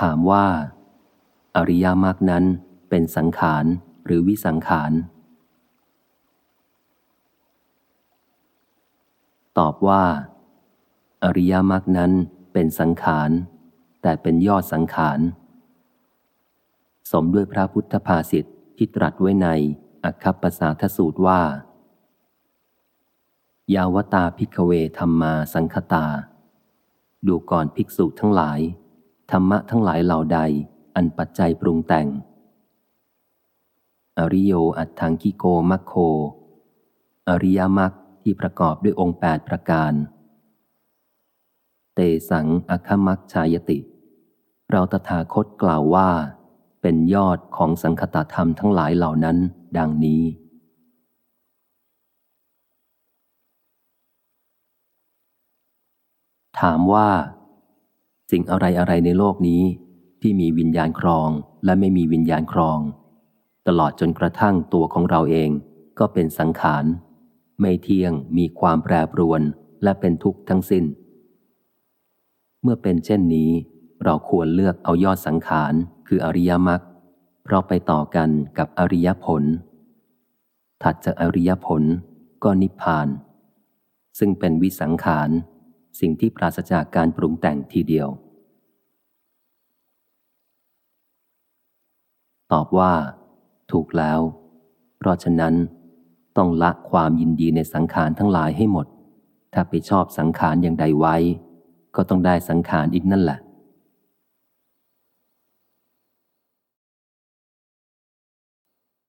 ถามว่า อริยมรรคนั้นเป็นสังขารหรือวิสังขาร ตอบว่า อริยมรรคนั้นเป็นสังขาร แต่เป็นยอดสังขาร สมด้วยพระพุทธภาษิตที่ตรัสไว้ในอัคคปสาทสูตรว่า ยาวตาพิกเวธรรมาสังคตา ดูก่อนภิกษุทั้งหลาย ธรรมะทั้งหลายเหล่าใด อันปัจจัยปรุงแต่ง อริโยอัตถังกิโกมัคโค อริยมรรคที่ประกอบด้วยองค์แปดประการ เตสังอคมักชายติ เราตถาคตกล่าวว่า เป็นยอดของสังคตธรรมทั้งหลายเหล่านั้น ดังนี้ถามว่า สิ่งอะไรอะไรในโลกนี้ ที่มีวิญญาณครองและไม่มีวิญญาณครอง ตลอดจนกระทั่งตัวของเราเองก็เป็นสังขาร ไม่เที่ยงมีความแปรปรวนและเป็นทุกข์ทั้งสิน้น เมื่อเป็นเช่นนี้ เราควรเลือกเอายอดสังขารคืออริยมรรคเพราะไปต่อกันกับอริยผล ถัดจากอริยผลก็นิพพาน ซึ่งเป็นวิสังขาร สิ่งที่ปราศจากการปรุงแต่งทีเดียว ตอบว่า ถูกแล้ว เพราะฉะนั้น ต้องละความยินดีในสังขารทั้งหลายให้หมด ถ้าไปชอบสังขารอย่างใดไว้ ก็ต้องได้สังขารอีกนั่นแหละ